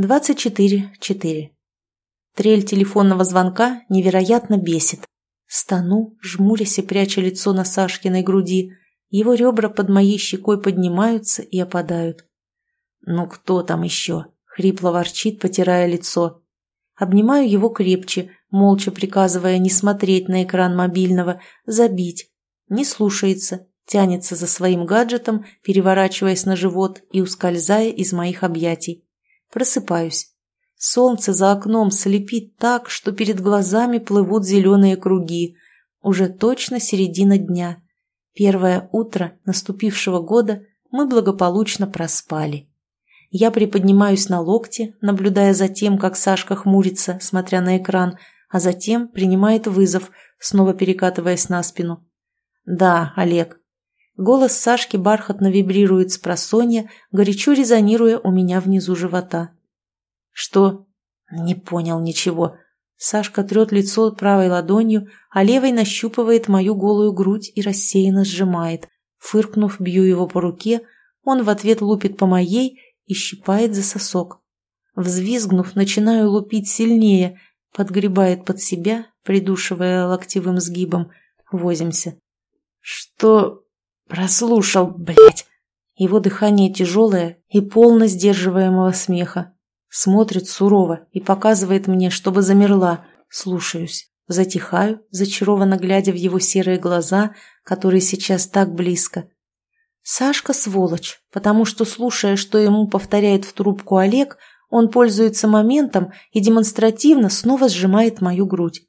24-4. Трель телефонного звонка невероятно бесит. Стану, жмурясь и пряча лицо на Сашкиной груди. Его ребра под моей щекой поднимаются и опадают. «Ну кто там еще?» — хрипло ворчит, потирая лицо. Обнимаю его крепче, молча приказывая не смотреть на экран мобильного, забить. Не слушается, тянется за своим гаджетом, переворачиваясь на живот и ускользая из моих объятий. Просыпаюсь. Солнце за окном слепит так, что перед глазами плывут зеленые круги. Уже точно середина дня. Первое утро наступившего года мы благополучно проспали. Я приподнимаюсь на локте, наблюдая за тем, как Сашка хмурится, смотря на экран, а затем принимает вызов, снова перекатываясь на спину. «Да, Олег». Голос Сашки бархатно вибрирует с просонья, горячо резонируя у меня внизу живота. «Что?» «Не понял ничего». Сашка трет лицо правой ладонью, а левой нащупывает мою голую грудь и рассеянно сжимает. Фыркнув, бью его по руке, он в ответ лупит по моей и щипает за сосок. Взвизгнув, начинаю лупить сильнее, подгребает под себя, придушивая локтевым сгибом. Возимся. «Что?» «Прослушал, блядь!» Его дыхание тяжелое и полно сдерживаемого смеха. Смотрит сурово и показывает мне, чтобы замерла. Слушаюсь. Затихаю, зачарованно глядя в его серые глаза, которые сейчас так близко. Сашка сволочь, потому что, слушая, что ему повторяет в трубку Олег, он пользуется моментом и демонстративно снова сжимает мою грудь.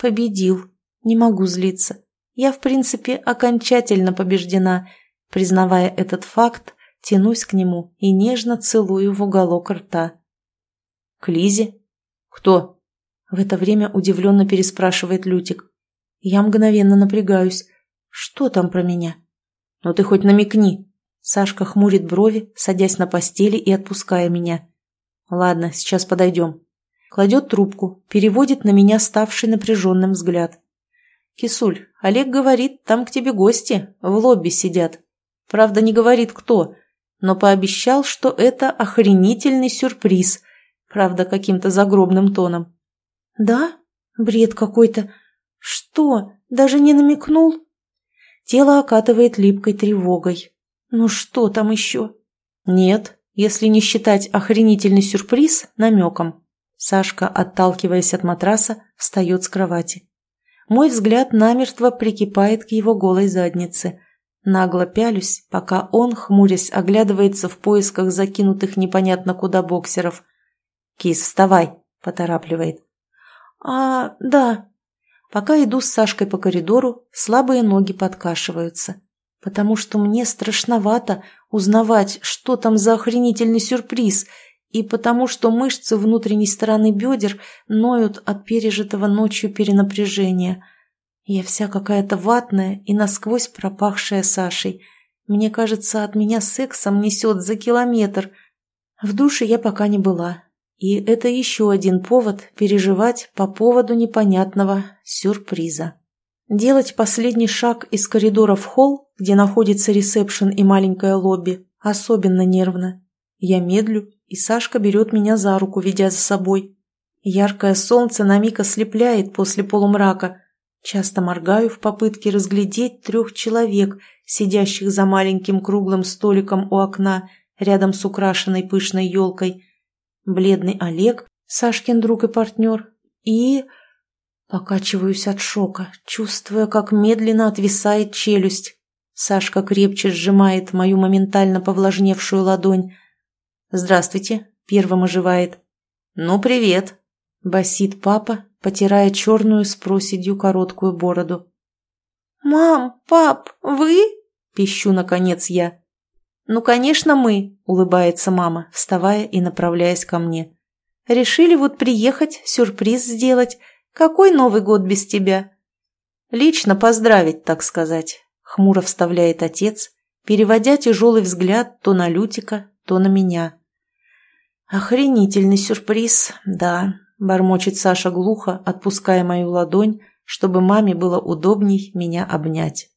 Победил. Не могу злиться. Я, в принципе, окончательно побеждена. Признавая этот факт, тянусь к нему и нежно целую в уголок рта. «К Лизе?» «Кто?» В это время удивленно переспрашивает Лютик. Я мгновенно напрягаюсь. «Что там про меня?» «Ну ты хоть намекни!» Сашка хмурит брови, садясь на постели и отпуская меня. «Ладно, сейчас подойдем». Кладет трубку, переводит на меня ставший напряженным взгляд. «Кисуль, Олег говорит, там к тебе гости, в лобби сидят. Правда, не говорит, кто, но пообещал, что это охренительный сюрприз, правда, каким-то загробным тоном». «Да? Бред какой-то. Что, даже не намекнул?» Тело окатывает липкой тревогой. «Ну что там еще?» «Нет, если не считать охренительный сюрприз намеком». Сашка, отталкиваясь от матраса, встает с кровати. Мой взгляд намертво прикипает к его голой заднице. Нагло пялюсь, пока он, хмурясь, оглядывается в поисках закинутых непонятно куда боксеров. «Кис, вставай!» – поторапливает. «А, да». Пока иду с Сашкой по коридору, слабые ноги подкашиваются, потому что мне страшновато узнавать, что там за охренительный сюрприз – и потому что мышцы внутренней стороны бедер ноют от пережитого ночью перенапряжения. Я вся какая-то ватная и насквозь пропахшая Сашей. Мне кажется, от меня сексом несет за километр. В душе я пока не была. И это еще один повод переживать по поводу непонятного сюрприза. Делать последний шаг из коридора в холл, где находится ресепшн и маленькое лобби, особенно нервно. Я медлю и Сашка берет меня за руку, ведя за собой. Яркое солнце на миг ослепляет после полумрака. Часто моргаю в попытке разглядеть трех человек, сидящих за маленьким круглым столиком у окна, рядом с украшенной пышной елкой. Бледный Олег, Сашкин друг и партнер, и... Покачиваюсь от шока, чувствуя, как медленно отвисает челюсть. Сашка крепче сжимает мою моментально повлажневшую ладонь, «Здравствуйте», — первым оживает. «Ну, привет», — басит папа, потирая черную с проседью короткую бороду. «Мам, пап, вы?» — пищу, наконец, я. «Ну, конечно, мы», — улыбается мама, вставая и направляясь ко мне. «Решили вот приехать, сюрприз сделать. Какой Новый год без тебя?» «Лично поздравить, так сказать», — хмуро вставляет отец, переводя тяжелый взгляд то на Лютика, то на меня. «Охренительный сюрприз, да», — бормочет Саша глухо, отпуская мою ладонь, чтобы маме было удобней меня обнять.